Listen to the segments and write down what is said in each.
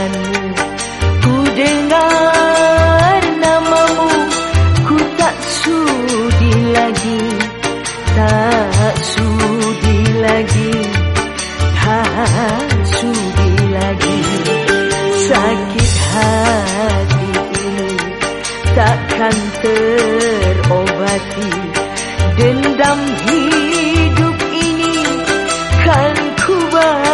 denganmu. Ku dengar namamu. Ku tak sudi lagi. Tak sudi lagi. Tak sudi lagi. Sakit hati ini Takkan terobati. Dendam hidup ini Kan ku bahagia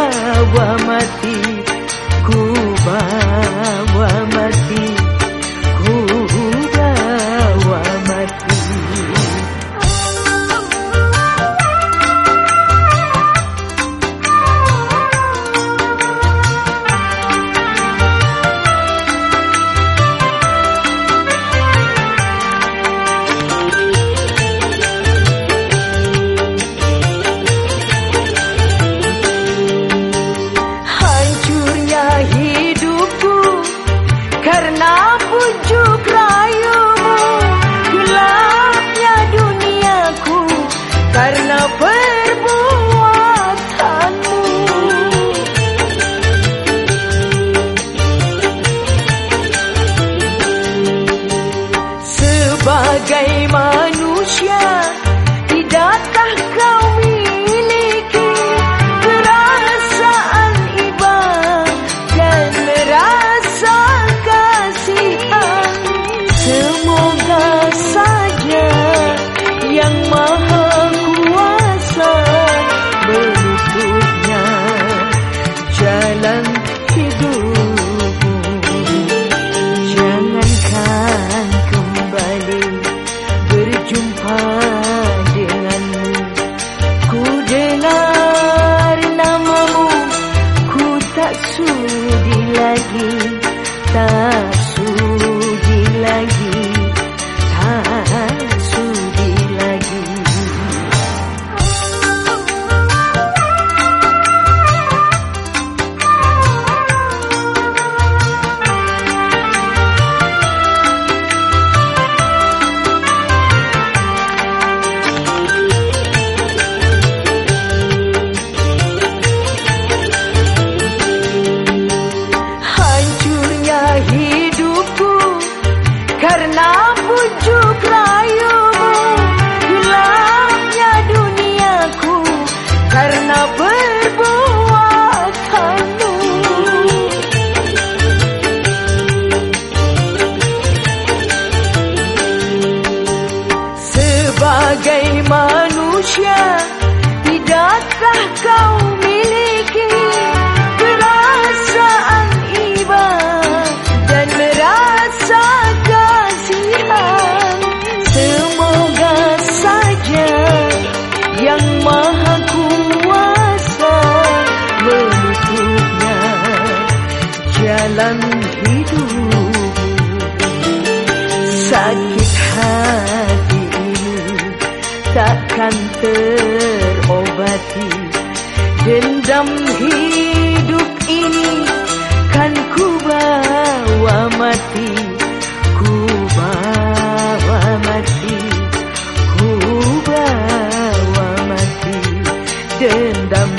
sudi lagi tak sudi lagi. Tidakkah kau takkan terobati Dendam hidup ini kan ku bawa mati. Ku bawa mati, ku bawa mati. Dendam